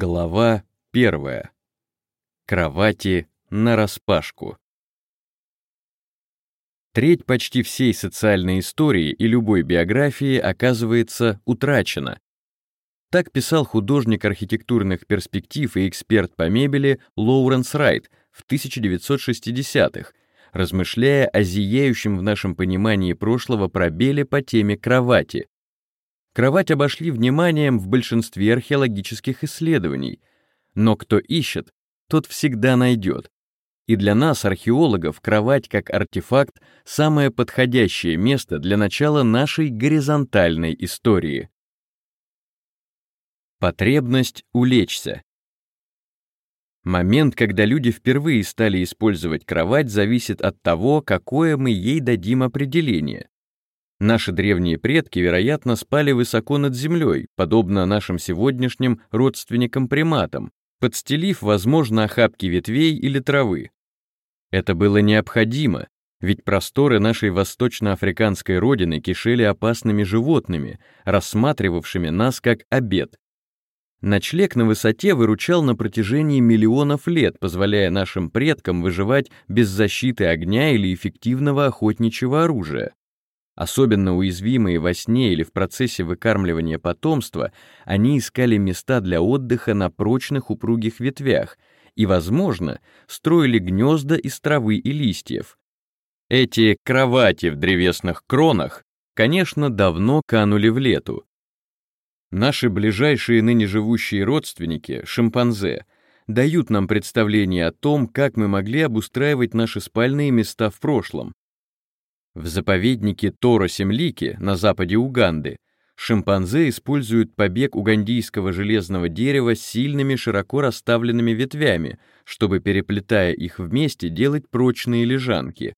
Глава первая. Кровати нараспашку. Треть почти всей социальной истории и любой биографии оказывается утрачена. Так писал художник архитектурных перспектив и эксперт по мебели Лоуренс Райт в 1960-х, размышляя о зияющем в нашем понимании прошлого пробеле по теме кровати, Кровать обошли вниманием в большинстве археологических исследований, но кто ищет, тот всегда найдет. И для нас, археологов, кровать как артефакт — самое подходящее место для начала нашей горизонтальной истории. Потребность улечься. Момент, когда люди впервые стали использовать кровать, зависит от того, какое мы ей дадим определение. Наши древние предки, вероятно, спали высоко над землей, подобно нашим сегодняшним родственникам-приматам, подстелив, возможно, охапки ветвей или травы. Это было необходимо, ведь просторы нашей восточноафриканской родины кишели опасными животными, рассматривавшими нас как обед. Ночлег на высоте выручал на протяжении миллионов лет, позволяя нашим предкам выживать без защиты огня или эффективного охотничьего оружия. Особенно уязвимые во сне или в процессе выкармливания потомства, они искали места для отдыха на прочных упругих ветвях и, возможно, строили гнезда из травы и листьев. Эти кровати в древесных кронах, конечно, давно канули в лету. Наши ближайшие ныне живущие родственники, шимпанзе, дают нам представление о том, как мы могли обустраивать наши спальные места в прошлом, в заповеднике Торо-Семлики на западе Уганды шимпанзе используют побег угандийского железного дерева с сильными широко расставленными ветвями, чтобы, переплетая их вместе, делать прочные лежанки.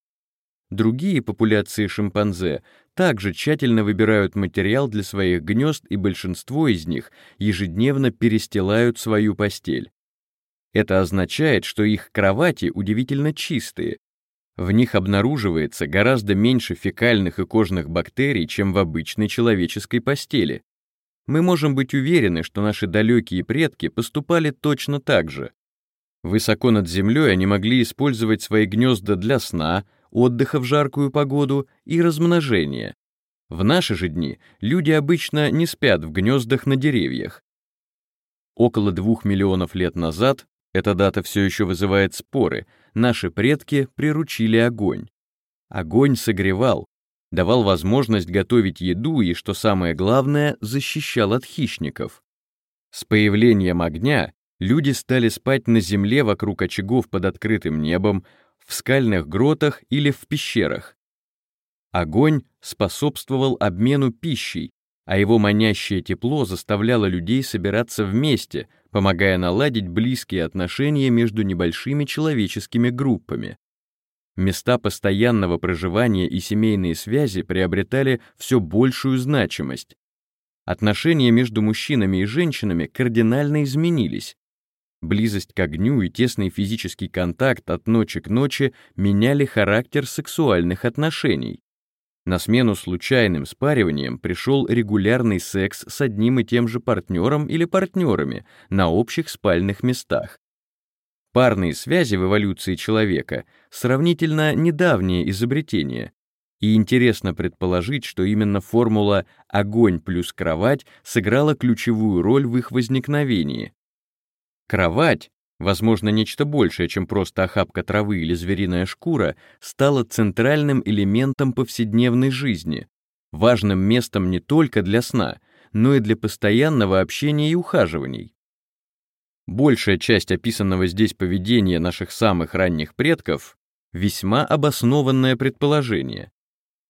Другие популяции шимпанзе также тщательно выбирают материал для своих гнезд, и большинство из них ежедневно перестилают свою постель. Это означает, что их кровати удивительно чистые, в них обнаруживается гораздо меньше фекальных и кожных бактерий, чем в обычной человеческой постели. Мы можем быть уверены, что наши далекие предки поступали точно так же. Высоко над землей они могли использовать свои гнезда для сна, отдыха в жаркую погоду и размножения. В наши же дни люди обычно не спят в гнездах на деревьях. Около двух миллионов лет назад эта дата все еще вызывает споры. Наши предки приручили огонь. Огонь согревал, давал возможность готовить еду и, что самое главное, защищал от хищников. С появлением огня люди стали спать на земле вокруг очагов под открытым небом, в скальных гротах или в пещерах. Огонь способствовал обмену пищей, а его манящее тепло заставляло людей собираться вместе, помогая наладить близкие отношения между небольшими человеческими группами. Места постоянного проживания и семейные связи приобретали все большую значимость. Отношения между мужчинами и женщинами кардинально изменились. Близость к огню и тесный физический контакт от ночи к ночи меняли характер сексуальных отношений. На смену случайным спариваниям пришел регулярный секс с одним и тем же партнером или партнерами на общих спальных местах. Парные связи в эволюции человека — сравнительно недавнее изобретение, и интересно предположить, что именно формула «огонь плюс кровать» сыграла ключевую роль в их возникновении. Кровать возможно, нечто большее, чем просто охапка травы или звериная шкура, стало центральным элементом повседневной жизни, важным местом не только для сна, но и для постоянного общения и ухаживаний. Большая часть описанного здесь поведения наших самых ранних предков — весьма обоснованное предположение.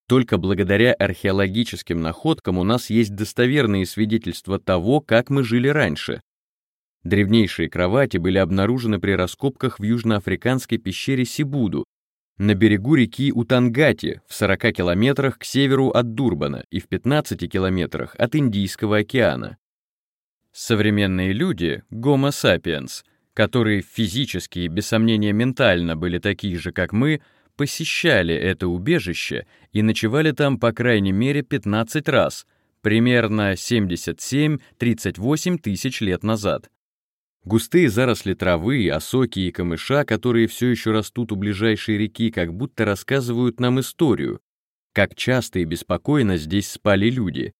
Только благодаря археологическим находкам у нас есть достоверные свидетельства того, как мы жили раньше, Древнейшие кровати были обнаружены при раскопках в южноафриканской пещере Сибуду, на берегу реки Утангати в 40 километрах к северу от Дурбана и в 15 километрах от Индийского океана. Современные люди, Homo sapiens, которые физически и, без сомнения, ментально были такие же, как мы, посещали это убежище и ночевали там по крайней мере 15 раз, примерно 77-38 тысяч лет назад. Густые заросли травы, осоки и камыша, которые все еще растут у ближайшей реки, как будто рассказывают нам историю, как часто и беспокойно здесь спали люди.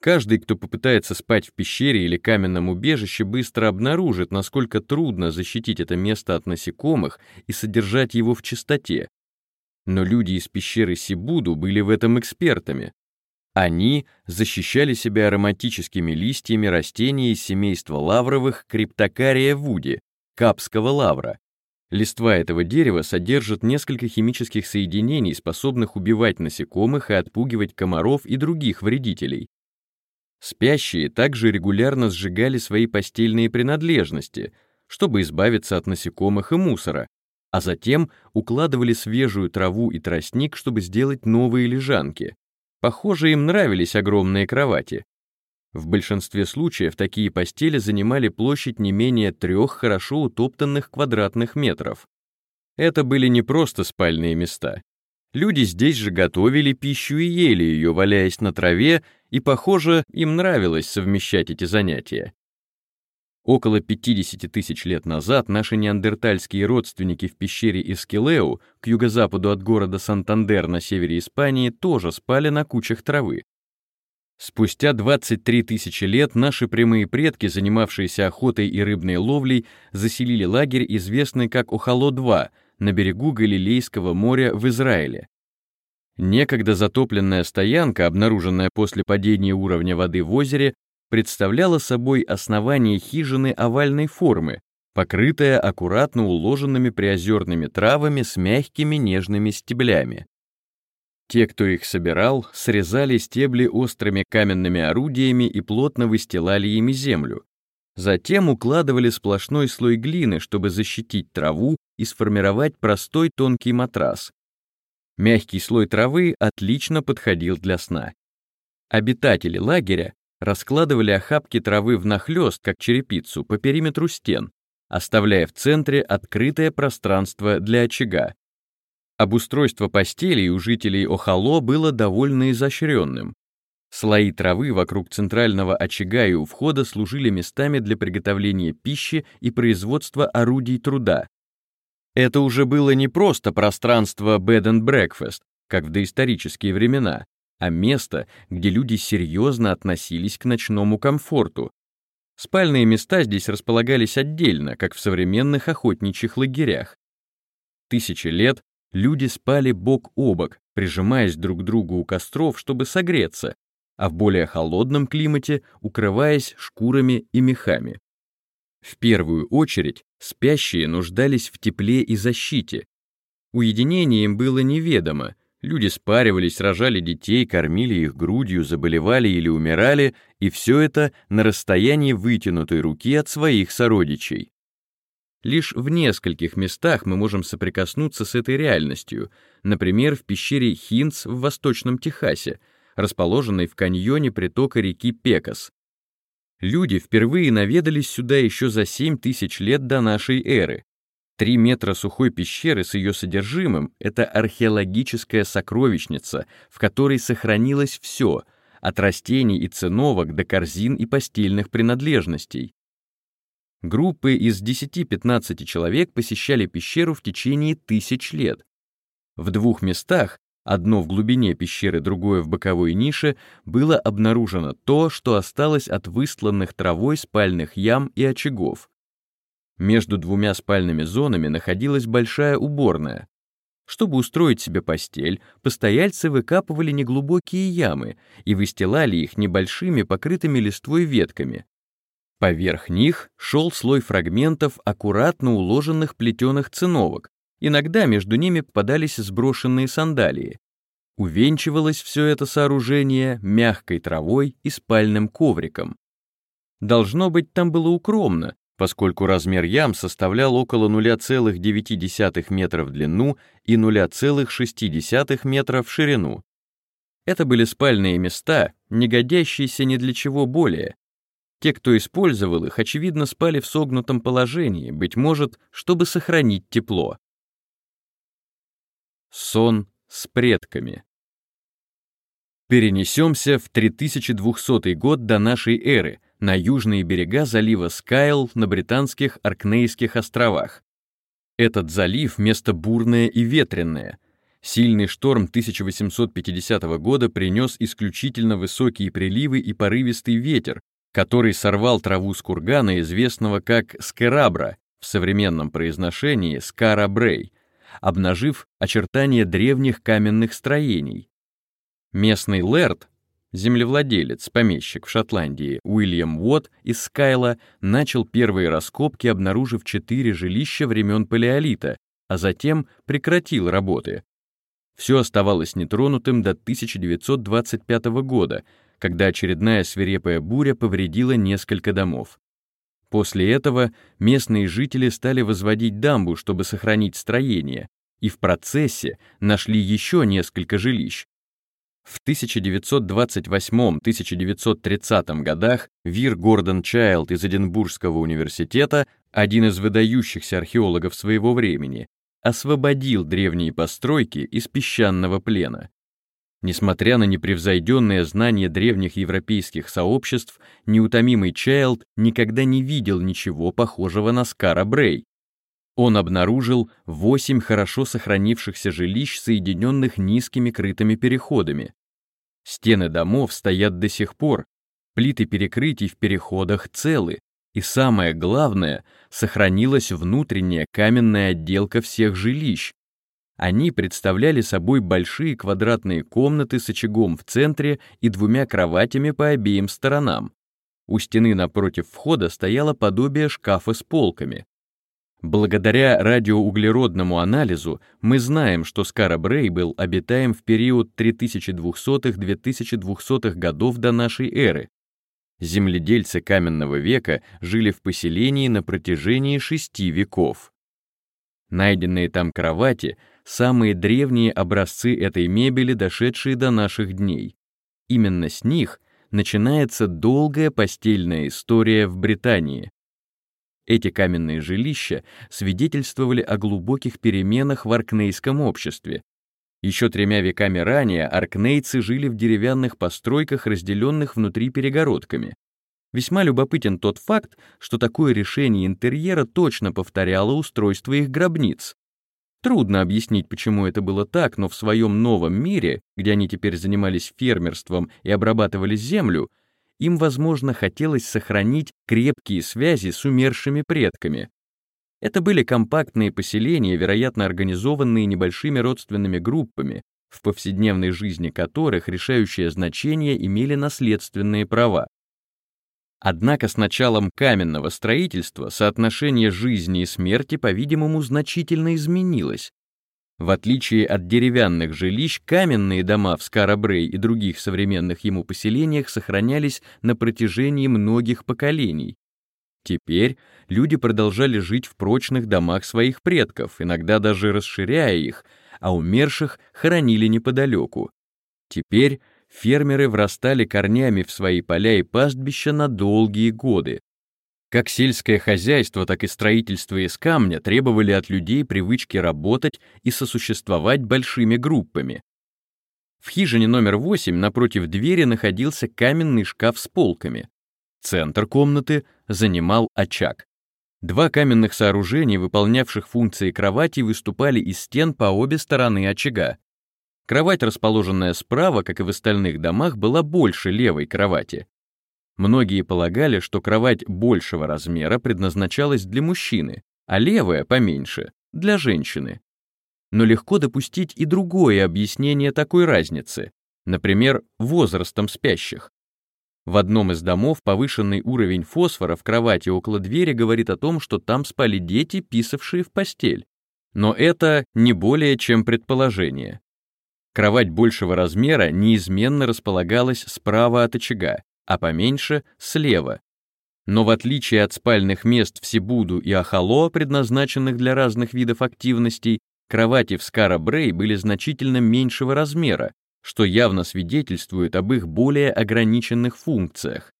Каждый, кто попытается спать в пещере или каменном убежище, быстро обнаружит, насколько трудно защитить это место от насекомых и содержать его в чистоте. Но люди из пещеры Сибуду были в этом экспертами. Они защищали себя ароматическими листьями растений из семейства лавровых криптокария вуди, капского лавра. Листва этого дерева содержат несколько химических соединений, способных убивать насекомых и отпугивать комаров и других вредителей. Спящие также регулярно сжигали свои постельные принадлежности, чтобы избавиться от насекомых и мусора, а затем укладывали свежую траву и тростник, чтобы сделать новые лежанки. Похоже, им нравились огромные кровати. В большинстве случаев такие постели занимали площадь не менее трех хорошо утоптанных квадратных метров. Это были не просто спальные места. Люди здесь же готовили пищу и ели ее, валяясь на траве, и, похоже, им нравилось совмещать эти занятия. Около 50 тысяч лет назад наши неандертальские родственники в пещере Искелеу к юго-западу от города Сантандер на севере Испании тоже спали на кучах травы. Спустя 23 тысячи лет наши прямые предки, занимавшиеся охотой и рыбной ловлей, заселили лагерь, известный как Охало-2, на берегу Галилейского моря в Израиле. Некогда затопленная стоянка, обнаруженная после падения уровня воды в озере, представляла собой основание хижины овальной формы, покрытая аккуратно уложенными приозерными травами с мягкими нежными стеблями. Те, кто их собирал, срезали стебли острыми каменными орудиями и плотно выстилали ими землю. Затем укладывали сплошной слой глины, чтобы защитить траву и сформировать простой тонкий матрас. Мягкий слой травы отлично подходил для сна. Обитатели лагеря раскладывали охапки травы внахлёст, как черепицу, по периметру стен, оставляя в центре открытое пространство для очага. Обустройство постелей у жителей Охало было довольно изощренным. Слои травы вокруг центрального очага и у входа служили местами для приготовления пищи и производства орудий труда. Это уже было не просто пространство bed and breakfast, как в доисторические времена, а место, где люди серьезно относились к ночному комфорту. Спальные места здесь располагались отдельно, как в современных охотничьих лагерях. Тысячи лет люди спали бок о бок, прижимаясь друг к другу у костров, чтобы согреться, а в более холодном климате укрываясь шкурами и мехами. В первую очередь спящие нуждались в тепле и защите. Уединение им было неведомо, Люди спаривались, рожали детей, кормили их грудью, заболевали или умирали, и все это на расстоянии вытянутой руки от своих сородичей. Лишь в нескольких местах мы можем соприкоснуться с этой реальностью, например, в пещере Хинц в Восточном Техасе, расположенной в каньоне притока реки Пекас. Люди впервые наведались сюда еще за 7 тысяч лет до нашей эры, Три метра сухой пещеры с ее содержимым — это археологическая сокровищница, в которой сохранилось все, от растений и циновок до корзин и постельных принадлежностей. Группы из 10-15 человек посещали пещеру в течение тысяч лет. В двух местах, одно в глубине пещеры, другое в боковой нише, было обнаружено то, что осталось от выстланных травой спальных ям и очагов. Между двумя спальными зонами находилась большая уборная. Чтобы устроить себе постель, постояльцы выкапывали неглубокие ямы и выстилали их небольшими покрытыми листвой ветками. Поверх них шел слой фрагментов аккуратно уложенных плетеных циновок, иногда между ними попадались сброшенные сандалии. Увенчивалось все это сооружение мягкой травой и спальным ковриком. Должно быть, там было укромно, поскольку размер ям составлял около 0,9 метра в длину и 0,6 метра в ширину. Это были спальные места, не годящиеся ни для чего более. Те, кто использовал их, очевидно, спали в согнутом положении, быть может, чтобы сохранить тепло. Сон с предками. Перенесемся в 3200 год до нашей эры — на южные берега залива Скайл на британских Аркнейских островах. Этот залив — место бурное и ветренное. Сильный шторм 1850 года принес исключительно высокие приливы и порывистый ветер, который сорвал траву с кургана, известного как скерабра, в современном произношении скарабрей, обнажив очертания древних каменных строений. Местный лэрд, землевладелец, помещик в Шотландии Уильям Уотт из Скайла начал первые раскопки, обнаружив четыре жилища времен Палеолита, а затем прекратил работы. Все оставалось нетронутым до 1925 года, когда очередная свирепая буря повредила несколько домов. После этого местные жители стали возводить дамбу, чтобы сохранить строение, и в процессе нашли еще несколько жилищ. В 1928-1930 годах Вир Гордон Чайлд из Эдинбургского университета, один из выдающихся археологов своего времени, освободил древние постройки из песчаного плена. Несмотря на непревзойденное знание древних европейских сообществ, неутомимый Чайлд никогда не видел ничего похожего на Скара Брей. Он обнаружил восемь хорошо сохранившихся жилищ, соединенных низкими крытыми переходами. Стены домов стоят до сих пор, плиты перекрытий в переходах целы, и самое главное, сохранилась внутренняя каменная отделка всех жилищ, они представляли собой большие квадратные комнаты с очагом в центре и двумя кроватями по обеим сторонам. У стены напротив входа стояло подобие шкафа с полками. Благодаря радиоуглеродному анализу мы знаем, что Скарабрей был обитаем в период 3200-2200 годов до нашей эры. Земледельцы каменного века жили в поселении на протяжении шести веков. Найденные там кровати — самые древние образцы этой мебели, дошедшие до наших дней. Именно с них начинается долгая постельная история в Британии. Эти каменные жилища свидетельствовали о глубоких переменах в аркнейском обществе. Еще тремя веками ранее аркнейцы жили в деревянных постройках, разделенных внутри перегородками. Весьма любопытен тот факт, что такое решение интерьера точно повторяло устройство их гробниц. Трудно объяснить, почему это было так, но в своем новом мире, где они теперь занимались фермерством и обрабатывали землю, им, возможно, хотелось сохранить крепкие связи с умершими предками. Это были компактные поселения, вероятно, организованные небольшими родственными группами, в повседневной жизни которых решающее значение имели наследственные права. Однако с началом каменного строительства соотношение жизни и смерти, по-видимому, значительно изменилось. В отличие от деревянных жилищ, каменные дома в Скарабрей и других современных ему поселениях сохранялись на протяжении многих поколений. Теперь люди продолжали жить в прочных домах своих предков, иногда даже расширяя их, а умерших хоронили неподалеку. Теперь фермеры врастали корнями в свои поля и пастбища на долгие годы. Как сельское хозяйство, так и строительство из камня требовали от людей привычки работать и сосуществовать большими группами. В хижине номер 8 напротив двери находился каменный шкаф с полками. Центр комнаты занимал очаг. Два каменных сооружения, выполнявших функции кровати, выступали из стен по обе стороны очага. Кровать, расположенная справа, как и в остальных домах, была больше левой кровати. Многие полагали, что кровать большего размера предназначалась для мужчины, а левая, поменьше, для женщины. Но легко допустить и другое объяснение такой разницы, например, возрастом спящих. В одном из домов повышенный уровень фосфора в кровати около двери говорит о том, что там спали дети, писавшие в постель. Но это не более чем предположение. Кровать большего размера неизменно располагалась справа от очага, а поменьше — слева. Но в отличие от спальных мест в Сибуду и Ахало, предназначенных для разных видов активностей, кровати в Скара-Брей были значительно меньшего размера, что явно свидетельствует об их более ограниченных функциях.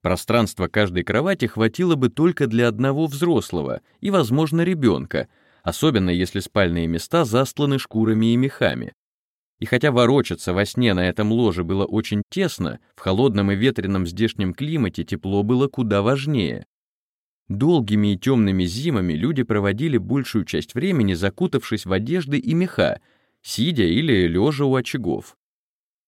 Пространства каждой кровати хватило бы только для одного взрослого и, возможно, ребенка, особенно если спальные места застланы шкурами и мехами. И хотя ворочаться во сне на этом ложе было очень тесно, в холодном и ветреном здешнем климате тепло было куда важнее. Долгими и темными зимами люди проводили большую часть времени, закутавшись в одежды и меха, сидя или лежа у очагов.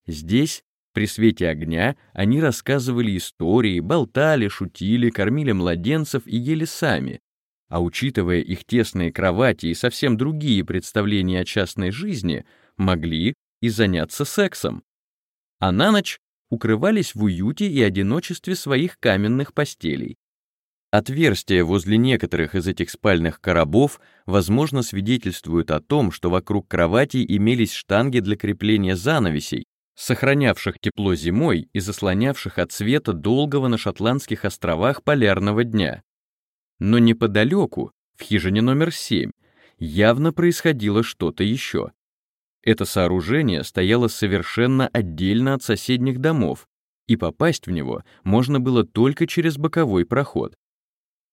Здесь, при свете огня, они рассказывали истории, болтали, шутили, кормили младенцев и ели сами, а учитывая их тесные кровати и совсем другие представления о частной жизни, могли и заняться сексом. А на ночь укрывались в уюте и одиночестве своих каменных постелей. Отверстия возле некоторых из этих спальных коробов, возможно, свидетельствуют о том, что вокруг кровати имелись штанги для крепления занавесей, сохранявших тепло зимой и заслонявших от света долгого на Шотландских островах полярного дня. Но неподалеку, в хижине номер 7, явно происходило что-то еще. Это сооружение стояло совершенно отдельно от соседних домов, и попасть в него можно было только через боковой проход.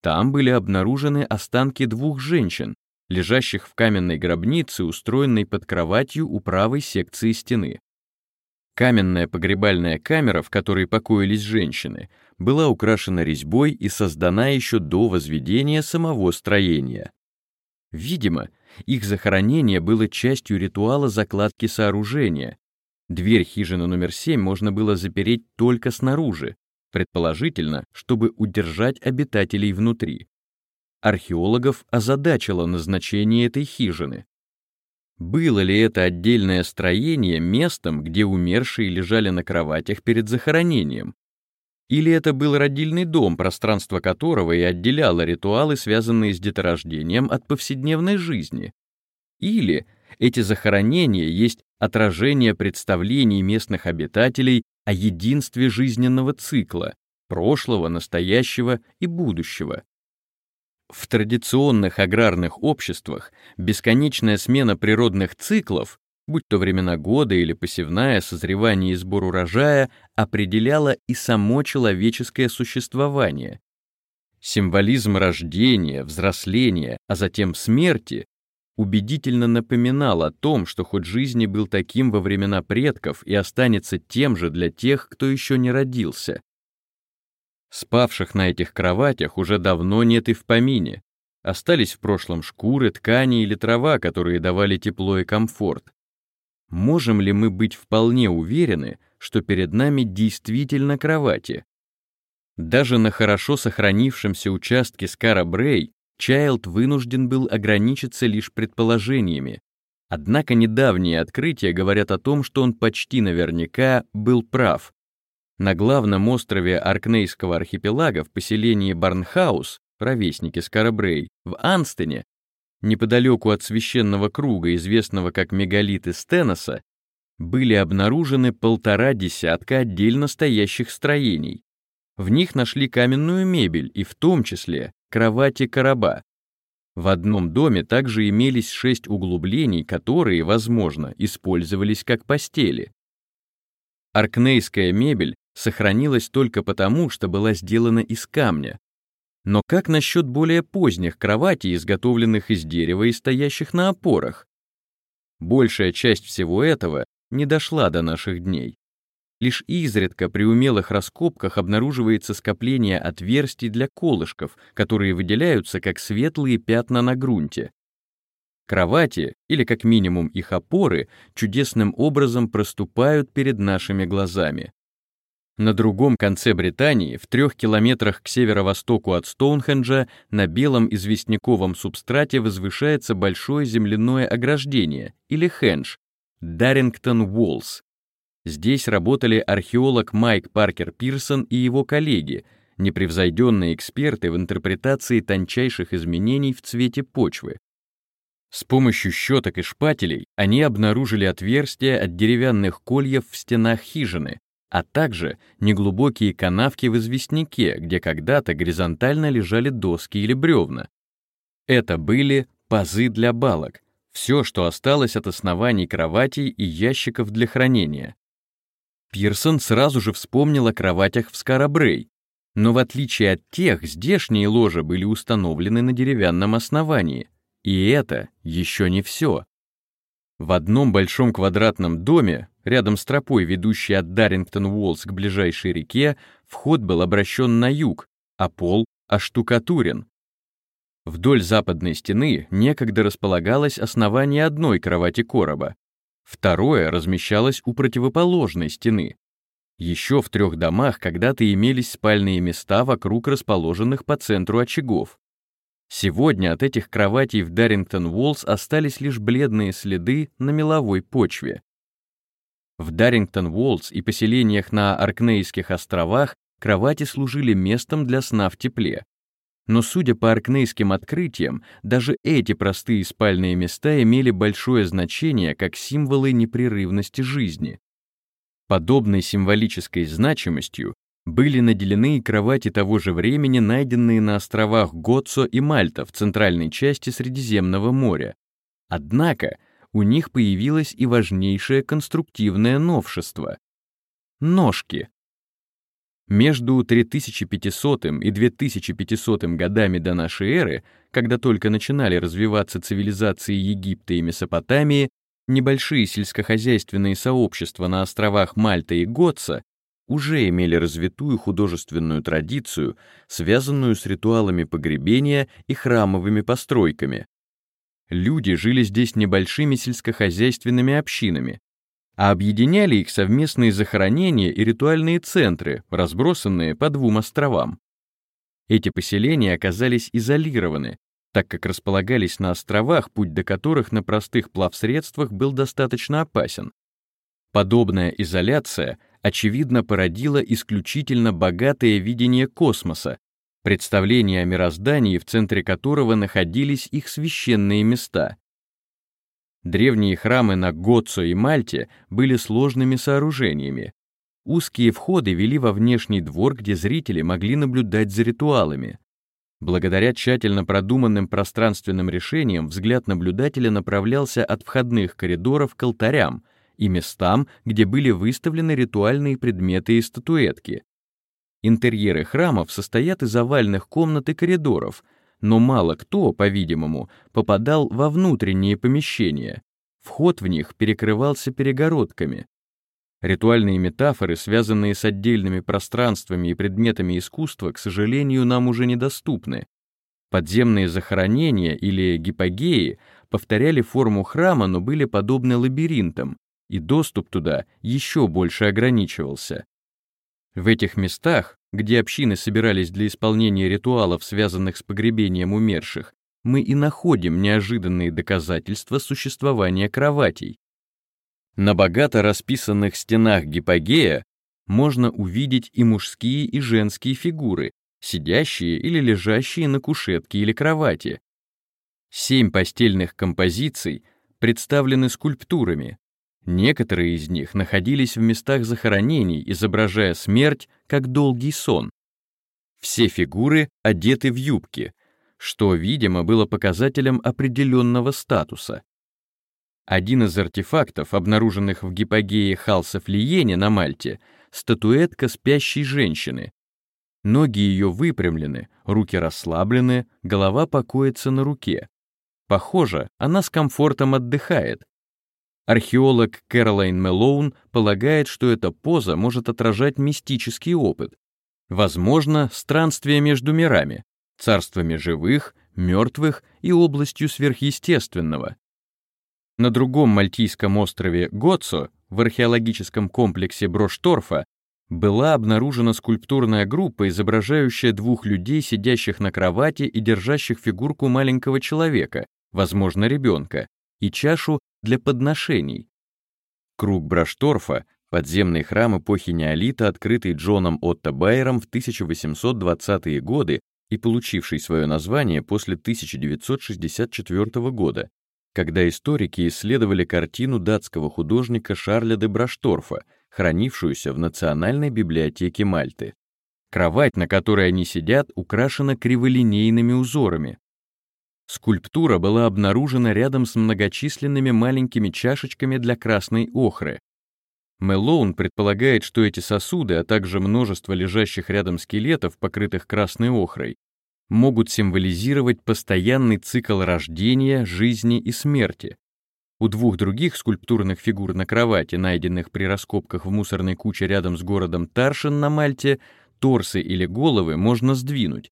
Там были обнаружены останки двух женщин, лежащих в каменной гробнице, устроенной под кроватью у правой секции стены. Каменная погребальная камера, в которой покоились женщины, была украшена резьбой и создана еще до возведения самого строения. Видимо, их захоронение было частью ритуала закладки сооружения. Дверь хижины номер 7 можно было запереть только снаружи, предположительно, чтобы удержать обитателей внутри. Археологов озадачило назначение этой хижины. Было ли это отдельное строение местом, где умершие лежали на кроватях перед захоронением? Или это был родильный дом, пространство которого и отделяло ритуалы, связанные с деторождением, от повседневной жизни? Или эти захоронения есть отражение представлений местных обитателей о единстве жизненного цикла, прошлого, настоящего и будущего? В традиционных аграрных обществах бесконечная смена природных циклов, будь то времена года или посевная, созревание и сбор урожая, определяла и само человеческое существование. Символизм рождения, взросления, а затем смерти убедительно напоминал о том, что хоть жизни был таким во времена предков и останется тем же для тех, кто еще не родился. Спавших на этих кроватях уже давно нет и в помине. Остались в прошлом шкуры, ткани или трава, которые давали тепло и комфорт. Можем ли мы быть вполне уверены, что перед нами действительно кровати? Даже на хорошо сохранившемся участке Скара-Брей Чайлд вынужден был ограничиться лишь предположениями. Однако недавние открытия говорят о том, что он почти наверняка был прав. На главном острове Аркнейского архипелага в поселении Барнхаус, ровесники Скарабрей, в Анстене, неподалеку от священного круга, известного как мегалиты Стеноса, были обнаружены полтора десятка отдельно стоящих строений. В них нашли каменную мебель и в том числе кровати короба. В одном доме также имелись шесть углублений, которые, возможно, использовались как постели. Аркнейская мебель сохранилась только потому, что была сделана из камня. Но как насчет более поздних кроватей, изготовленных из дерева и стоящих на опорах? Большая часть всего этого не дошла до наших дней. Лишь изредка при умелых раскопках обнаруживается скопление отверстий для колышков, которые выделяются как светлые пятна на грунте. Кровати, или как минимум их опоры, чудесным образом проступают перед нашими глазами. На другом конце Британии, в трех километрах к северо-востоку от Стоунхенджа, на белом известняковом субстрате возвышается большое земляное ограждение, или хендж, Даррингтон Уоллс. Здесь работали археолог Майк Паркер Пирсон и его коллеги, непревзойденные эксперты в интерпретации тончайших изменений в цвете почвы. С помощью щеток и шпателей они обнаружили отверстия от деревянных кольев в стенах хижины, а также неглубокие канавки в известняке, где когда-то горизонтально лежали доски или бревна. Это были пазы для балок, все, что осталось от оснований кроватей и ящиков для хранения. Пирсон сразу же вспомнил о кроватях в Скарабрей, но в отличие от тех, здешние ложа были установлены на деревянном основании. И это еще не все. В одном большом квадратном доме, рядом с тропой, ведущей от Даррингтон-Уоллс к ближайшей реке, вход был обращен на юг, а пол оштукатурен. Вдоль западной стены некогда располагалось основание одной кровати короба, второе размещалось у противоположной стены. Еще в трех домах когда-то имелись спальные места вокруг расположенных по центру очагов. Сегодня от этих кроватей в Даррингтон-Уоллс остались лишь бледные следы на меловой почве. В Даррингтон-Уоллс и поселениях на Аркнейских островах кровати служили местом для сна в тепле. Но судя по аркнейским открытиям, даже эти простые спальные места имели большое значение как символы непрерывности жизни. Подобной символической значимостью были наделены и кровати того же времени, найденные на островах Готсо и Мальта в центральной части Средиземного моря. Однако у них появилось и важнейшее конструктивное новшество — ножки. Между 3500 и 2500 годами до нашей эры, когда только начинали развиваться цивилизации Египта и Месопотамии, небольшие сельскохозяйственные сообщества на островах Мальта и Готса уже имели развитую художественную традицию, связанную с ритуалами погребения и храмовыми постройками. Люди жили здесь небольшими сельскохозяйственными общинами, а объединяли их совместные захоронения и ритуальные центры, разбросанные по двум островам. Эти поселения оказались изолированы, так как располагались на островах, путь до которых на простых плавсредствах был достаточно опасен. Подобная изоляция, очевидно, породила исключительно богатое видение космоса, представление о мироздании, в центре которого находились их священные места. Древние храмы на Готсо и Мальте были сложными сооружениями. Узкие входы вели во внешний двор, где зрители могли наблюдать за ритуалами. Благодаря тщательно продуманным пространственным решениям взгляд наблюдателя направлялся от входных коридоров к алтарям и местам, где были выставлены ритуальные предметы и статуэтки. Интерьеры храмов состоят из овальных комнат и коридоров, но мало кто, по-видимому, попадал во внутренние помещения. Вход в них перекрывался перегородками. Ритуальные метафоры, связанные с отдельными пространствами и предметами искусства, к сожалению, нам уже недоступны. Подземные захоронения или гипогеи повторяли форму храма, но были подобны лабиринтам, и доступ туда еще больше ограничивался. В этих местах, где общины собирались для исполнения ритуалов, связанных с погребением умерших, мы и находим неожиданные доказательства существования кроватей, на богато расписанных стенах гипогея можно увидеть и мужские, и женские фигуры, сидящие или лежащие на кушетке или кровати. Семь постельных композиций представлены скульптурами. Некоторые из них находились в местах захоронений, изображая смерть как долгий сон. Все фигуры одеты в юбки, что, видимо, было показателем определенного статуса. Один из артефактов, обнаруженных в гипогее Халса-Флиене на Мальте, статуэтка спящей женщины. Ноги ее выпрямлены, руки расслаблены, голова покоится на руке. Похоже, она с комфортом отдыхает. Археолог Кэролайн Мелоун полагает, что эта поза может отражать мистический опыт. Возможно, странствие между мирами, царствами живых, мертвых и областью сверхъестественного. На другом мальтийском острове Гоцо, в археологическом комплексе Брошторфа, была обнаружена скульптурная группа, изображающая двух людей, сидящих на кровати и держащих фигурку маленького человека, возможно, ребенка, и чашу для подношений. Круг Брошторфа — подземный храм эпохи неолита, открытый Джоном Отто Байером в 1820-е годы и получивший свое название после 1964 года, когда историки исследовали картину датского художника Шарля де Брашторфа, хранившуюся в Национальной библиотеке Мальты. Кровать, на которой они сидят, украшена криволинейными узорами. Скульптура была обнаружена рядом с многочисленными маленькими чашечками для красной охры. Мэлоун предполагает, что эти сосуды, а также множество лежащих рядом скелетов, покрытых красной охрой, могут символизировать постоянный цикл рождения, жизни и смерти. У двух других скульптурных фигур на кровати, найденных при раскопках в мусорной куче рядом с городом Таршин на Мальте, торсы или головы можно сдвинуть.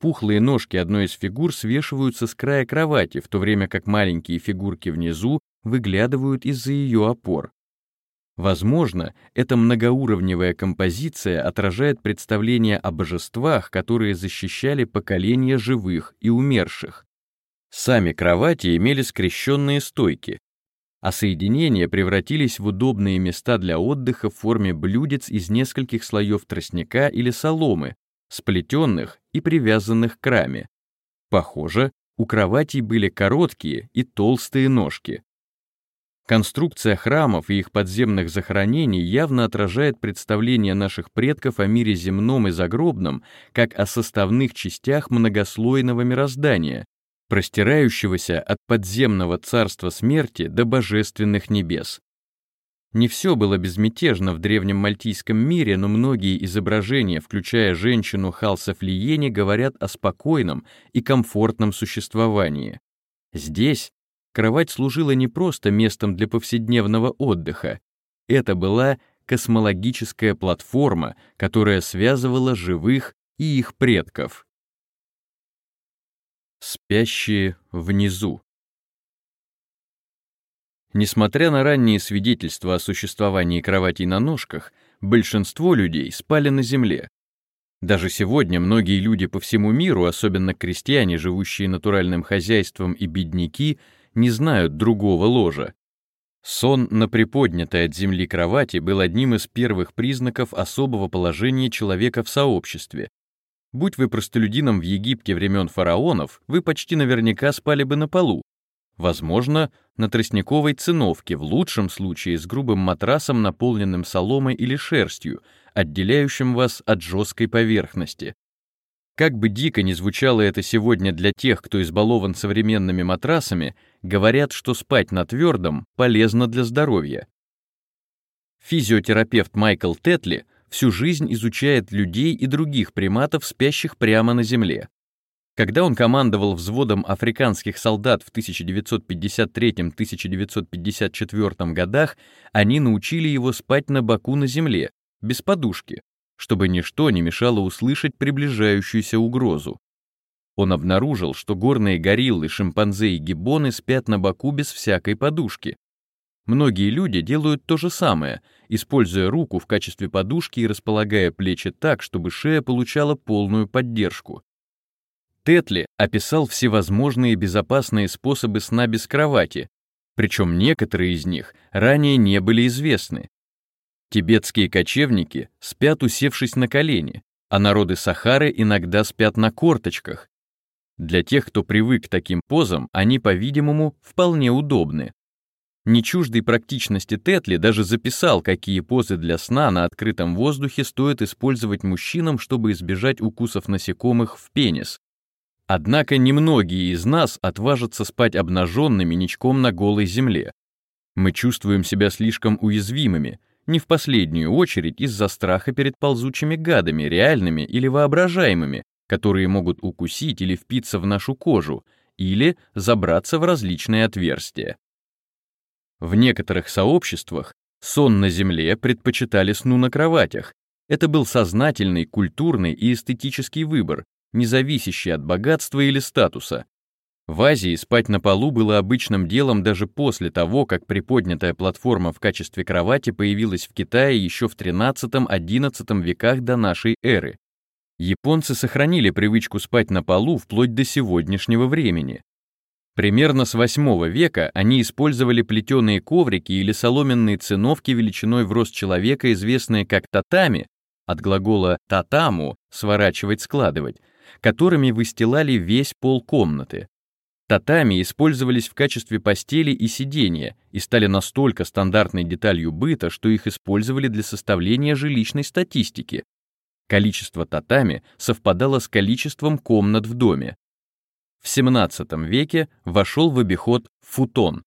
Пухлые ножки одной из фигур свешиваются с края кровати, в то время как маленькие фигурки внизу выглядывают из-за ее опор. Возможно, эта многоуровневая композиция отражает представление о божествах, которые защищали поколения живых и умерших. Сами кровати имели скрещенные стойки, а соединения превратились в удобные места для отдыха в форме блюдец из нескольких слоев тростника или соломы, сплетенных и привязанных к раме. Похоже, у кроватей были короткие и толстые ножки. Конструкция храмов и их подземных захоронений явно отражает представление наших предков о мире земном и загробном как о составных частях многослойного мироздания, простирающегося от подземного царства смерти до божественных небес. Не все было безмятежно в древнем мальтийском мире, но многие изображения, включая женщину Халса Флиени, говорят о спокойном и комфортном существовании. Здесь кровать служила не просто местом для повседневного отдыха, это была космологическая платформа, которая связывала живых и их предков. Спящие внизу. Несмотря на ранние свидетельства о существовании кроватей на ножках, большинство людей спали на земле. Даже сегодня многие люди по всему миру, особенно крестьяне, живущие натуральным хозяйством и бедняки, не знают другого ложа. Сон на приподнятой от земли кровати был одним из первых признаков особого положения человека в сообществе, Будь вы простолюдином в Египте времен фараонов, вы почти наверняка спали бы на полу. Возможно, на тростниковой циновке, в лучшем случае с грубым матрасом, наполненным соломой или шерстью, отделяющим вас от жесткой поверхности. Как бы дико ни звучало это сегодня для тех, кто избалован современными матрасами, говорят, что спать на твердом полезно для здоровья. Физиотерапевт Майкл Тетли — всю жизнь изучает людей и других приматов, спящих прямо на земле. Когда он командовал взводом африканских солдат в 1953-1954 годах, они научили его спать на боку на земле, без подушки, чтобы ничто не мешало услышать приближающуюся угрозу. Он обнаружил, что горные гориллы, шимпанзе и гиббоны спят на боку без всякой подушки, Многие люди делают то же самое, используя руку в качестве подушки и располагая плечи так, чтобы шея получала полную поддержку. Тетли описал всевозможные безопасные способы сна без кровати, причем некоторые из них ранее не были известны. Тибетские кочевники спят усевшись на колени, а народы Сахары иногда спят на корточках. Для тех, кто привык к таким позам, они, по-видимому, вполне удобны. Не чуждой практичности Тетли даже записал, какие позы для сна на открытом воздухе стоит использовать мужчинам, чтобы избежать укусов насекомых в пенис. Однако немногие из нас отважатся спать обнаженными ничком на голой земле. Мы чувствуем себя слишком уязвимыми, не в последнюю очередь из-за страха перед ползучими гадами, реальными или воображаемыми, которые могут укусить или впиться в нашу кожу, или забраться в различные отверстия. В некоторых сообществах сон на земле предпочитали сну на кроватях. Это был сознательный, культурный и эстетический выбор, не зависящий от богатства или статуса. В Азии спать на полу было обычным делом даже после того, как приподнятая платформа в качестве кровати появилась в Китае еще в XIII-XI веках до нашей эры. Японцы сохранили привычку спать на полу вплоть до сегодняшнего времени. Примерно с 8 века они использовали плетеные коврики или соломенные циновки величиной в рост человека, известные как татами, от глагола «татаму» — сворачивать, складывать, которыми выстилали весь пол комнаты. Татами использовались в качестве постели и сидения и стали настолько стандартной деталью быта, что их использовали для составления жилищной статистики. Количество татами совпадало с количеством комнат в доме. В XVII веке вошел в обиход футон.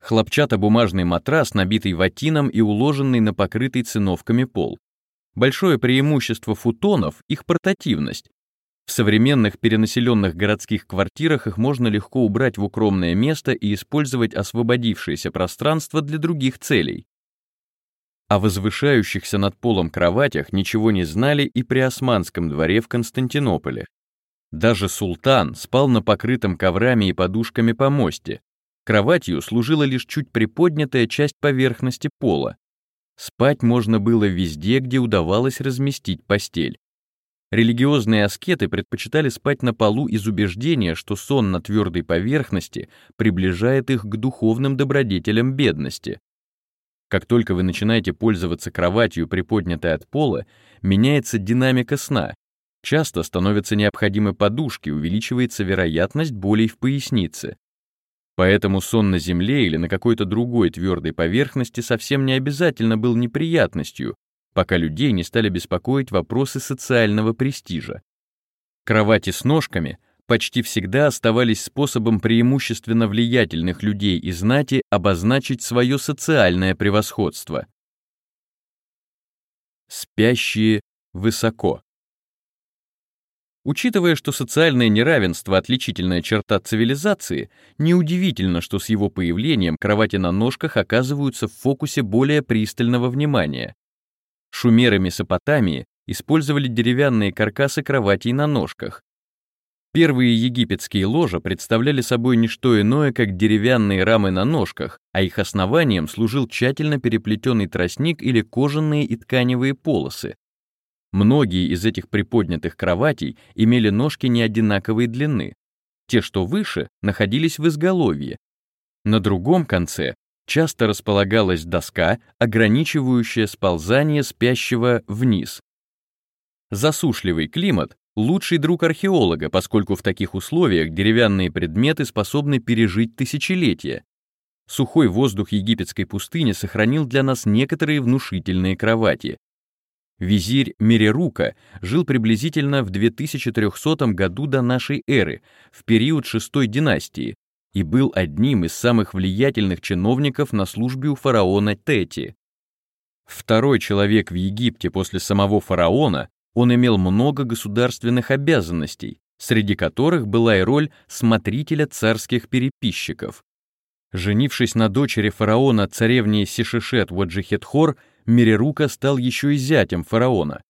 Хлопчатобумажный матрас, набитый ватином и уложенный на покрытый циновками пол. Большое преимущество футонов — их портативность. В современных перенаселенных городских квартирах их можно легко убрать в укромное место и использовать освободившееся пространство для других целей. О возвышающихся над полом кроватях ничего не знали и при Османском дворе в Константинополе. Даже султан спал на покрытом коврами и подушками помосте. Кроватью служила лишь чуть приподнятая часть поверхности пола. Спать можно было везде, где удавалось разместить постель. Религиозные аскеты предпочитали спать на полу из убеждения, что сон на твердой поверхности приближает их к духовным добродетелям бедности. Как только вы начинаете пользоваться кроватью, приподнятой от пола, меняется динамика сна. Часто становятся необходимы подушки, увеличивается вероятность болей в пояснице. Поэтому сон на земле или на какой-то другой твердой поверхности совсем не обязательно был неприятностью, пока людей не стали беспокоить вопросы социального престижа. Кровати с ножками — почти всегда оставались способом преимущественно влиятельных людей и знати обозначить свое социальное превосходство. Спящие высоко. Учитывая, что социальное неравенство — отличительная черта цивилизации, неудивительно, что с его появлением кровати на ножках оказываются в фокусе более пристального внимания. Шумеры Месопотамии использовали деревянные каркасы кроватей на ножках, Первые египетские ложа представляли собой не что иное, как деревянные рамы на ножках, а их основанием служил тщательно переплетенный тростник или кожаные и тканевые полосы. Многие из этих приподнятых кроватей имели ножки неодинаковой длины. Те, что выше, находились в изголовье. На другом конце часто располагалась доска, ограничивающая сползание спящего вниз. Засушливый климат лучший друг археолога, поскольку в таких условиях деревянные предметы способны пережить тысячелетия. Сухой воздух египетской пустыни сохранил для нас некоторые внушительные кровати. Визирь Мерерука жил приблизительно в 2300 году до нашей эры, в период шестой династии, и был одним из самых влиятельных чиновников на службе у фараона Тети. Второй человек в Египте после самого фараона, он имел много государственных обязанностей, среди которых была и роль смотрителя царских переписчиков. Женившись на дочери фараона царевне Сишишет Ваджихетхор, Мерерука стал еще и зятем фараона.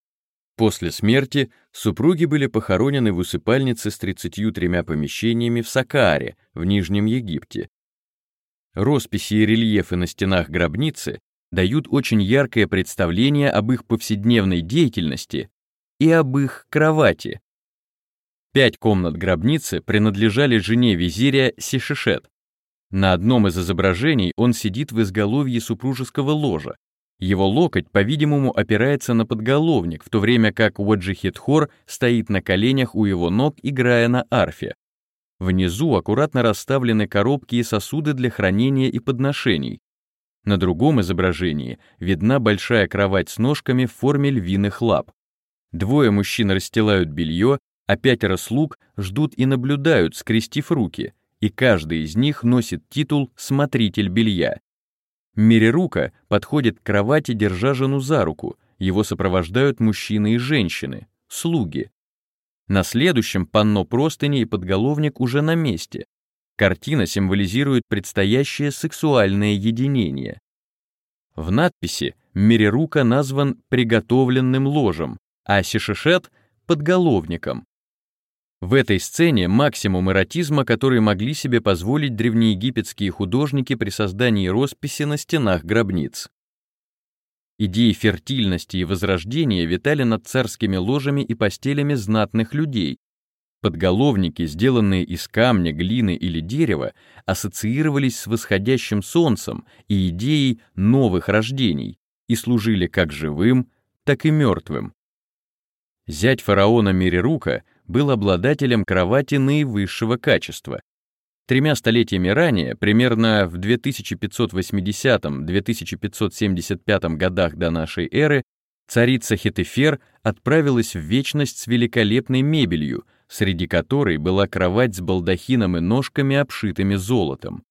После смерти супруги были похоронены в усыпальнице с 33 помещениями в Сакааре, в Нижнем Египте. Росписи и рельефы на стенах гробницы дают очень яркое представление об их повседневной деятельности и об их кровати. Пять комнат гробницы принадлежали жене визиря Сишишет. На одном из изображений он сидит в изголовье супружеского ложа. Его локоть, по-видимому, опирается на подголовник, в то время как Уаджихетхор стоит на коленях у его ног, играя на арфе. Внизу аккуратно расставлены коробки и сосуды для хранения и подношений. На другом изображении видна большая кровать с ножками в форме львиных лап. Двое мужчин расстилают белье, а пятеро слуг ждут и наблюдают, скрестив руки, и каждый из них носит титул «смотритель белья». Мерерука подходит к кровати, держа жену за руку, его сопровождают мужчины и женщины, слуги. На следующем панно простыни и подголовник уже на месте. Картина символизирует предстоящее сексуальное единение. В надписи Мерерука назван «приготовленным ложем», а Сишишет — подголовником. В этой сцене максимум эротизма, который могли себе позволить древнеегипетские художники при создании росписи на стенах гробниц. Идеи фертильности и возрождения витали над царскими ложами и постелями знатных людей. Подголовники, сделанные из камня, глины или дерева, ассоциировались с восходящим солнцем и идеей новых рождений и служили как живым, так и мертвым. Зять фараона Мерерука был обладателем кровати наивысшего качества. Тремя столетиями ранее, примерно в 2580-2575 годах до нашей эры, царица Хетефер отправилась в вечность с великолепной мебелью, среди которой была кровать с балдахином и ножками, обшитыми золотом.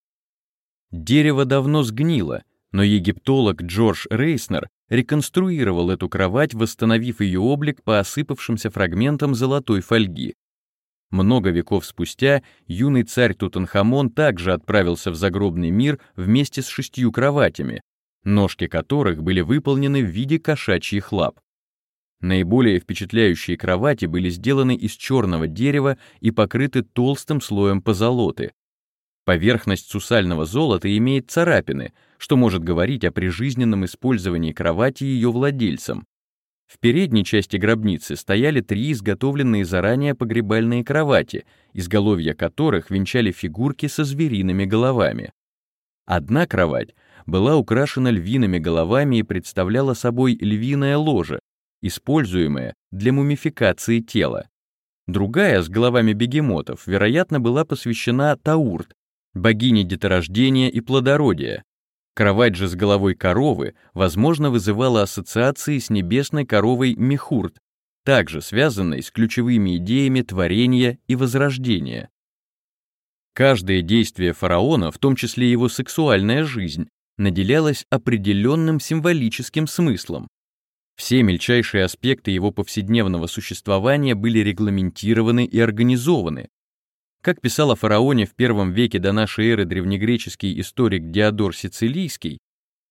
Дерево давно сгнило, но египтолог Джордж Рейснер реконструировал эту кровать, восстановив ее облик по осыпавшимся фрагментам золотой фольги. Много веков спустя юный царь Тутанхамон также отправился в загробный мир вместе с шестью кроватями, ножки которых были выполнены в виде кошачьих лап. Наиболее впечатляющие кровати были сделаны из черного дерева и покрыты толстым слоем позолоты. Поверхность сусального золота имеет царапины, что может говорить о прижизненном использовании кровати ее владельцем. В передней части гробницы стояли три изготовленные заранее погребальные кровати, изголовья которых венчали фигурки со звериными головами. Одна кровать была украшена львиными головами и представляла собой львиное ложе, используемое для мумификации тела. Другая с головами бегемотов, вероятно, была посвящена Таурт, богине деторождения и плодородия, Кровать же с головой коровы, возможно, вызывала ассоциации с небесной коровой Мехурт, также связанной с ключевыми идеями творения и возрождения. Каждое действие фараона, в том числе его сексуальная жизнь, наделялось определенным символическим смыслом. Все мельчайшие аспекты его повседневного существования были регламентированы и организованы, как писал о фараоне в первом веке до нашей эры древнегреческий историк Диодор Сицилийский,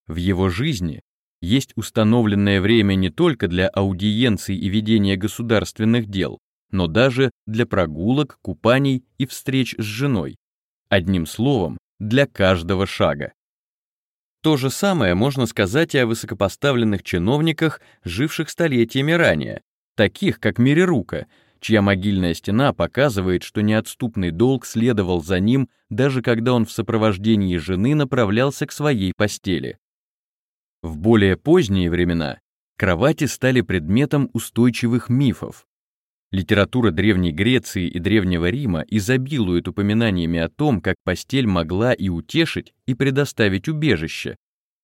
в его жизни есть установленное время не только для аудиенций и ведения государственных дел, но даже для прогулок, купаний и встреч с женой. Одним словом, для каждого шага. То же самое можно сказать и о высокопоставленных чиновниках, живших столетиями ранее, таких как Мирирука, чья могильная стена показывает, что неотступный долг следовал за ним, даже когда он в сопровождении жены направлялся к своей постели. В более поздние времена кровати стали предметом устойчивых мифов. Литература Древней Греции и Древнего Рима изобилует упоминаниями о том, как постель могла и утешить, и предоставить убежище.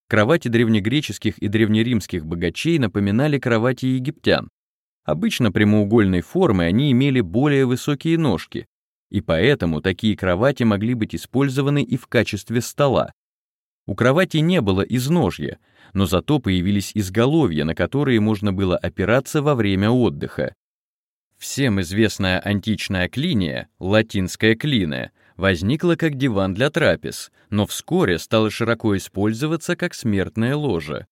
Кровати древнегреческих и древнеримских богачей напоминали кровати египтян, Обычно прямоугольной формы они имели более высокие ножки, и поэтому такие кровати могли быть использованы и в качестве стола. У кровати не было изножья, но зато появились изголовья, на которые можно было опираться во время отдыха. Всем известная античная клиния, латинская клиния, возникла как диван для трапез, но вскоре стала широко использоваться как смертное ложе.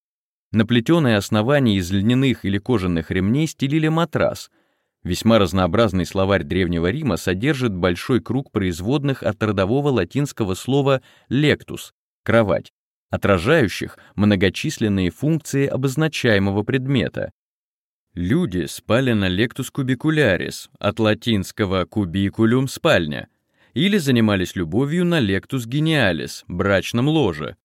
На плетеное основание из льняных или кожаных ремней стелили матрас. Весьма разнообразный словарь Древнего Рима содержит большой круг производных от родового латинского слова «lectus» — «кровать», отражающих многочисленные функции обозначаемого предмета. Люди спали на lectus cubicularis, от латинского cubiculum — спальня, или занимались любовью на lectus genialis — брачном ложе.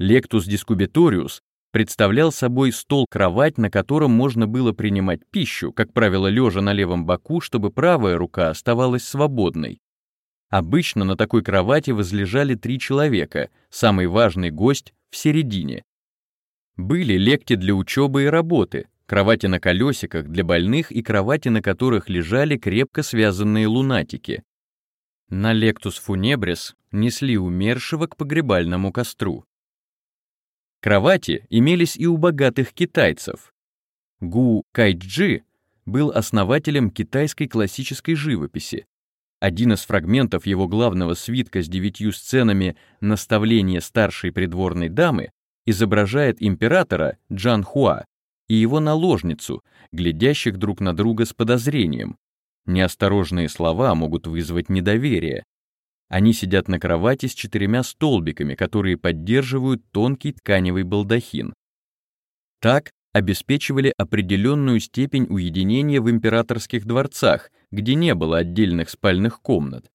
Lectus discubitorius представлял собой стол-кровать, на котором можно было принимать пищу, как правило, лежа на левом боку, чтобы правая рука оставалась свободной. Обычно на такой кровати возлежали три человека, самый важный гость в середине. Были лекти для учебы и работы, кровати на колесиках для больных и кровати, на которых лежали крепко связанные лунатики. На лектус фунебрис несли умершего к погребальному костру. Кровати имелись и у богатых китайцев. Гу Кайджи был основателем китайской классической живописи. Один из фрагментов его главного свитка с девятью сценами «Наставление старшей придворной дамы» изображает императора Джан Хуа и его наложницу, глядящих друг на друга с подозрением. Неосторожные слова могут вызвать недоверие, они сидят на кровати с четырьмя столбиками, которые поддерживают тонкий тканевый балдахин. Так обеспечивали определенную степень уединения в императорских дворцах, где не было отдельных спальных комнат.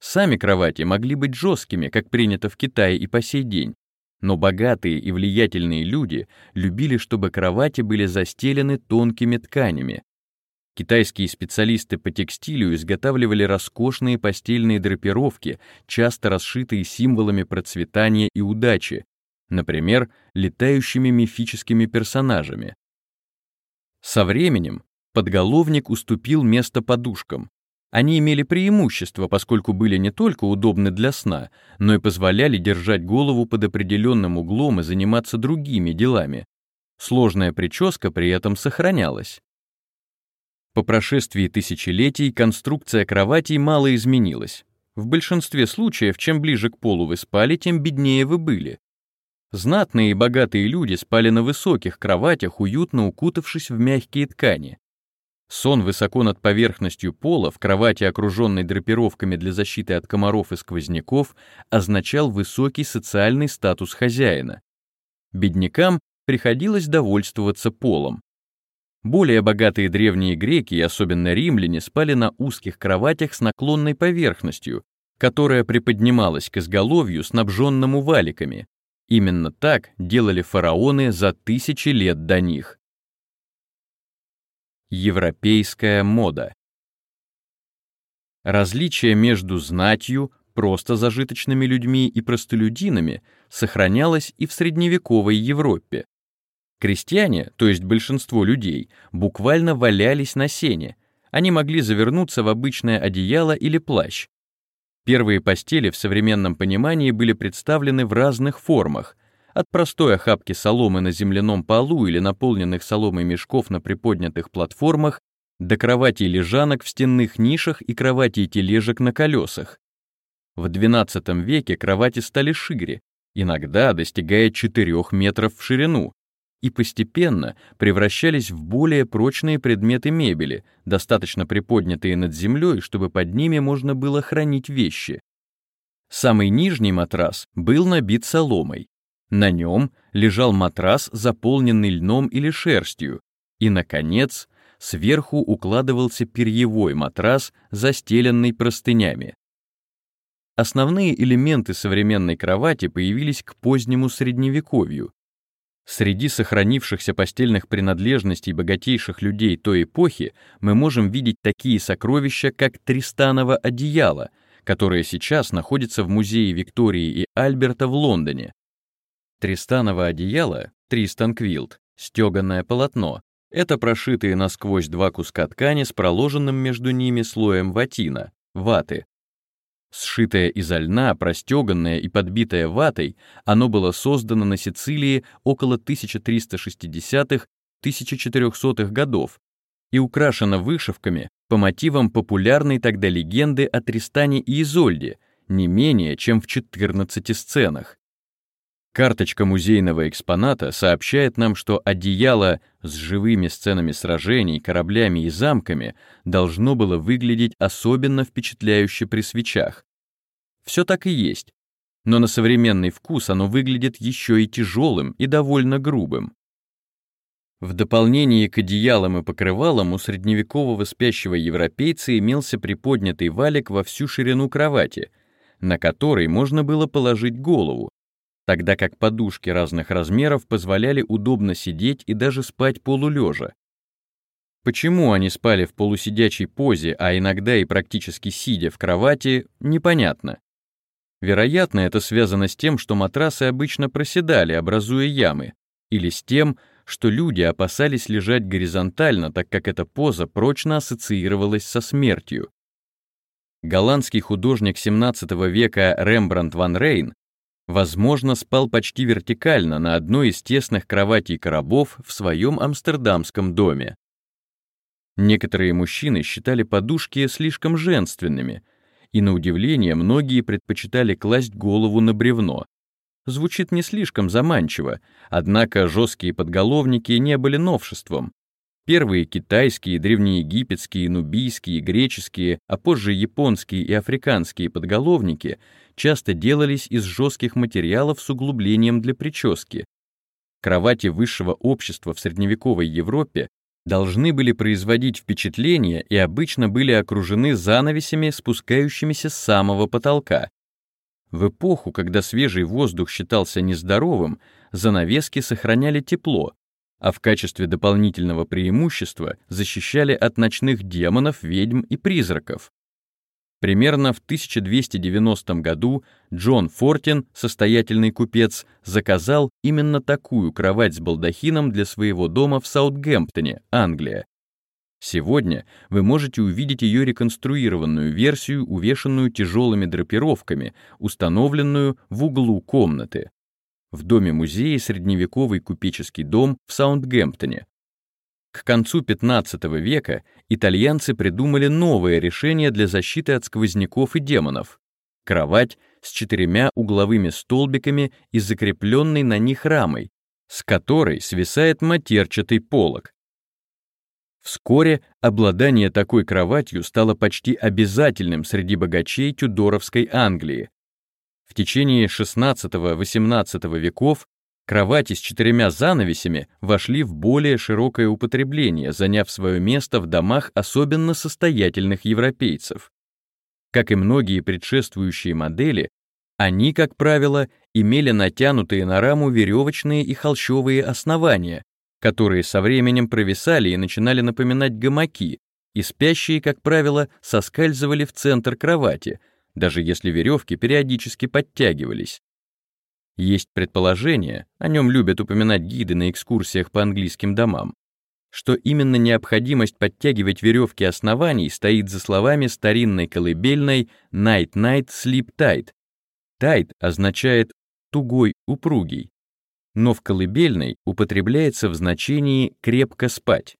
Сами кровати могли быть жесткими, как принято в Китае и по сей день, но богатые и влиятельные люди любили, чтобы кровати были застелены тонкими тканями, Китайские специалисты по текстилю изготавливали роскошные постельные драпировки, часто расшитые символами процветания и удачи, например, летающими мифическими персонажами. Со временем подголовник уступил место подушкам. Они имели преимущество, поскольку были не только удобны для сна, но и позволяли держать голову под определенным углом и заниматься другими делами. Сложная прическа при этом сохранялась. По прошествии тысячелетий конструкция кроватей мало изменилась. В большинстве случаев, чем ближе к полу вы спали, тем беднее вы были. Знатные и богатые люди спали на высоких кроватях, уютно укутавшись в мягкие ткани. Сон высоко над поверхностью пола, в кровати, окруженной драпировками для защиты от комаров и сквозняков, означал высокий социальный статус хозяина. Беднякам приходилось довольствоваться полом. Более богатые древние греки и особенно римляне спали на узких кроватях с наклонной поверхностью, которая приподнималась к изголовью, снабженному валиками. Именно так делали фараоны за тысячи лет до них. Европейская мода Различие между знатью, просто зажиточными людьми и простолюдинами сохранялось и в средневековой Европе. Крестьяне, то есть большинство людей, буквально валялись на сене. Они могли завернуться в обычное одеяло или плащ. Первые постели в современном понимании были представлены в разных формах, от простой охапки соломы на земляном полу или наполненных соломой мешков на приподнятых платформах до кроватей лежанок в стенных нишах и кроватей тележек на колесах. В XII веке кровати стали шире, иногда достигая 4 метров в ширину, и постепенно превращались в более прочные предметы мебели, достаточно приподнятые над землей, чтобы под ними можно было хранить вещи. Самый нижний матрас был набит соломой. На нем лежал матрас, заполненный льном или шерстью, и, наконец, сверху укладывался перьевой матрас, застеленный простынями. Основные элементы современной кровати появились к позднему средневековью, Среди сохранившихся постельных принадлежностей богатейших людей той эпохи мы можем видеть такие сокровища, как Тристаново одеяло, которое сейчас находится в музее Виктории и Альберта в Лондоне. Тристаново одеяло, Тристан Квилт, стеганое полотно, это прошитые насквозь два куска ткани с проложенным между ними слоем ватина, ваты, Сшитое изо льна, простеганное и подбитое ватой, оно было создано на Сицилии около 1360-1400-х годов и украшено вышивками по мотивам популярной тогда легенды о Тристане и Изольде, не менее чем в 14 сценах. Карточка музейного экспоната сообщает нам, что одеяло с живыми сценами сражений, кораблями и замками должно было выглядеть особенно впечатляюще при свечах. Все так и есть, но на современный вкус оно выглядит еще и тяжелым и довольно грубым. В дополнение к одеялам и покрывалам у средневекового спящего европейца имелся приподнятый валик во всю ширину кровати, на который можно было положить голову, тогда как подушки разных размеров позволяли удобно сидеть и даже спать полулежа. Почему они спали в полусидячей позе, а иногда и практически сидя в кровати, непонятно. Вероятно, это связано с тем, что матрасы обычно проседали, образуя ямы, или с тем, что люди опасались лежать горизонтально, так как эта поза прочно ассоциировалась со смертью. Голландский художник XVII века Рембрандт ван Рейн возможно, спал почти вертикально на одной из тесных кроватей коробов в своем амстердамском доме. Некоторые мужчины считали подушки слишком женственными, и, на удивление, многие предпочитали класть голову на бревно. Звучит не слишком заманчиво, однако жесткие подголовники не были новшеством, Первые китайские, древнеегипетские, нубийские, греческие, а позже японские и африканские подголовники часто делались из жестких материалов с углублением для прически. Кровати высшего общества в средневековой Европе должны были производить впечатление и обычно были окружены занавесями, спускающимися с самого потолка. В эпоху, когда свежий воздух считался нездоровым, занавески сохраняли тепло, а в качестве дополнительного преимущества защищали от ночных демонов, ведьм и призраков. Примерно в 1290 году Джон Фортин, состоятельный купец, заказал именно такую кровать с балдахином для своего дома в Саутгемптоне, Англия. Сегодня вы можете увидеть ее реконструированную версию, увешанную тяжелыми драпировками, установленную в углу комнаты. в доме-музее средневековый купеческий дом в Саундгемптоне. К концу 15 века итальянцы придумали новое решение для защиты от сквозняков и демонов — кровать с четырьмя угловыми столбиками и закрепленной на них рамой, с которой свисает матерчатый полог. Вскоре обладание такой кроватью стало почти обязательным среди богачей Тюдоровской Англии. В течение XVI-XVIII веков кровати с четырьмя занавесями вошли в более широкое употребление, заняв свое место в домах особенно состоятельных европейцев. Как и многие предшествующие модели, они, как правило, имели натянутые на раму веревочные и холщовые основания, которые со временем провисали и начинали напоминать гамаки, и спящие, как правило, соскальзывали в центр кровати, даже если веревки периодически подтягивались. Есть предположение, о нем любят упоминать гиды на экскурсиях по английским домам, что именно необходимость подтягивать веревки оснований стоит за словами старинной колыбельной «night-night, sleep tight». «Tight» означает «тугой, упругий», но в колыбельной употребляется в значении «крепко спать».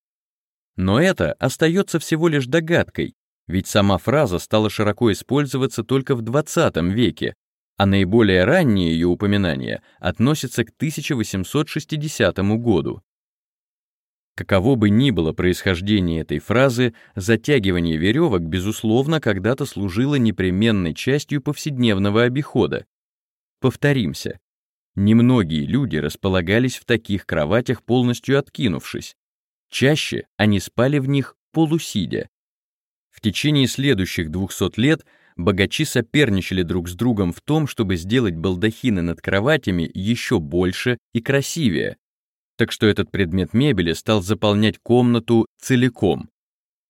Но это остается всего лишь догадкой, ведь сама фраза стала широко использоваться только в 20 веке, а наиболее ранние ее упоминания относятся к 1860 году. Каково бы ни было происхождение этой фразы, затягивание веревок, безусловно, когда-то служило непременной частью повседневного обихода. Повторимся, Немногие люди располагались в таких кроватях, полностью откинувшись. Чаще они спали в них полусидя. В течение следующих 200 лет богачи соперничали друг с другом в том, чтобы сделать балдахины над кроватями еще больше и красивее, так что этот предмет мебели стал заполнять комнату целиком.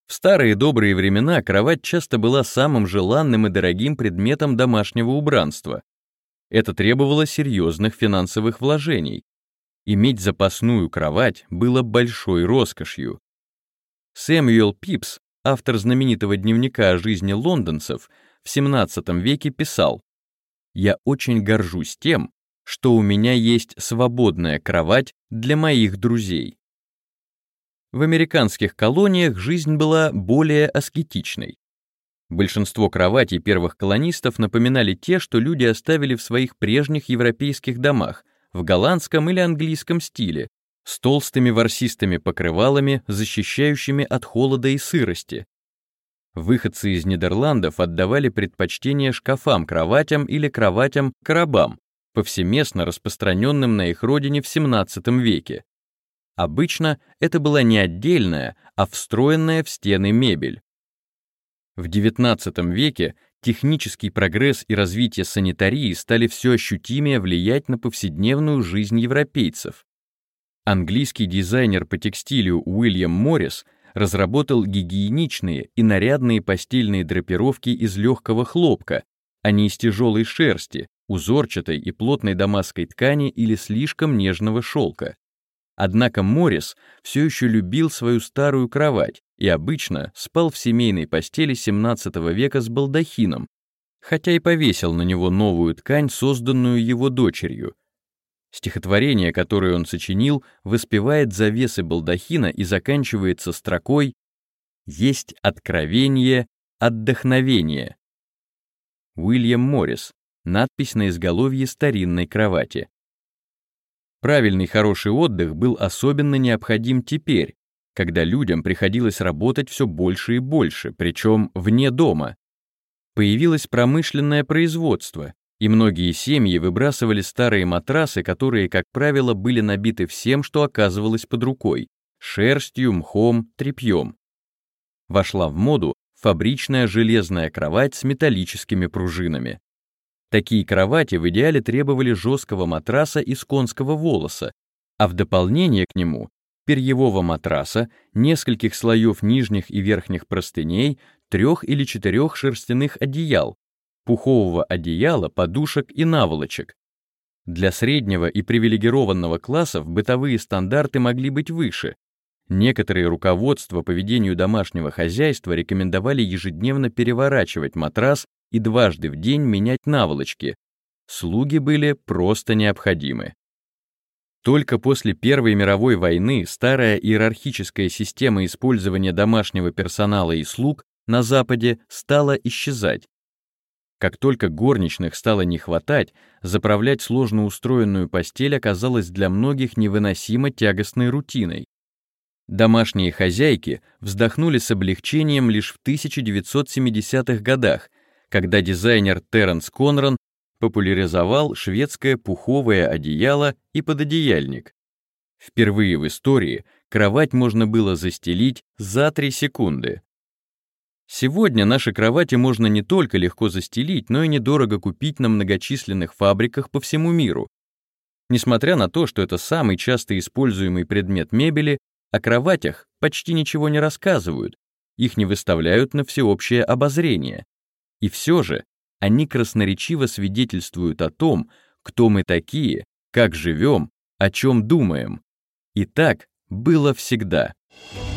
В старые добрые времена кровать часто была самым желанным и дорогим предметом домашнего убранства. Это требовало серьезных финансовых вложений. Иметь запасную кровать было большой роскошью. Сэмюэл Пипс, автор знаменитого дневника о жизни лондонцев, в XVII веке писал «Я очень горжусь тем, что у меня есть свободная кровать для моих друзей». В американских колониях жизнь была более аскетичной. Большинство кроватей первых колонистов напоминали те, что люди оставили в своих прежних европейских домах, в голландском или английском стиле, с толстыми ворсистыми покрывалами, защищающими от холода и сырости. Выходцы из Нидерландов отдавали предпочтение шкафам-кроватям или кроватям-коробам, повсеместно распространенным на их родине в XVII веке. Обычно это была не отдельная, а встроенная в стены мебель. В XIX веке технический прогресс и развитие санитарии стали все ощутимее влиять на повседневную жизнь европейцев. Английский дизайнер по текстилю Уильям Моррис разработал гигиеничные и нарядные постельные драпировки из легкого хлопка, а не из тяжелой шерсти, узорчатой и плотной дамасской ткани или слишком нежного шелка. Однако Моррис все еще любил свою старую кровать и обычно спал в семейной постели XVII века с балдахином, хотя и повесил на него новую ткань, созданную его дочерью. Стихотворение, которое он сочинил, воспевает завесы балдахина и заканчивается строкой «Есть откровение, отдохновение». Уильям Моррис. Надпись на изголовье старинной кровати. Правильный хороший отдых был особенно необходим теперь, когда людям приходилось работать все больше и больше, причем вне дома. Появилось промышленное производство, и многие семьи выбрасывали старые матрасы, которые, как правило, были набиты всем, что оказывалось под рукой — шерстью, мхом, тряпьем. Вошла в моду фабричная железная кровать с металлическими пружинами. Такие кровати в идеале требовали жесткого матраса из конского волоса, а в дополнение к нему перьевого матраса, нескольких слоев нижних и верхних простыней, трех или четырех шерстяных одеял, пухового одеяла, подушек и наволочек. Для среднего и привилегированного классов бытовые стандарты могли быть выше. Некоторые руководства по ведению домашнего хозяйства рекомендовали ежедневно переворачивать матрас и дважды в день менять наволочки, слуги были просто необходимы. Только после Первой мировой войны старая иерархическая система использования домашнего персонала и слуг на Западе стала исчезать. Как только горничных стало не хватать, заправлять сложно устроенную постель оказалось для многих невыносимо тягостной рутиной. Домашние хозяйки вздохнули с облегчением лишь в 1970-х годах, когда дизайнер Терренс Конран популяризовал шведское пуховое одеяло и пододеяльник. Впервые в истории кровать можно было застелить за 3 секунды. Сегодня наши кровати можно не только легко застелить, но и недорого купить на многочисленных фабриках по всему миру. Несмотря на то, что это самый часто используемый предмет мебели, о кроватях почти ничего не рассказывают, их не выставляют на всеобщее обозрение. И все же они красноречиво свидетельствуют о том, кто мы такие, как живем, о чем думаем. И так было всегда. Thank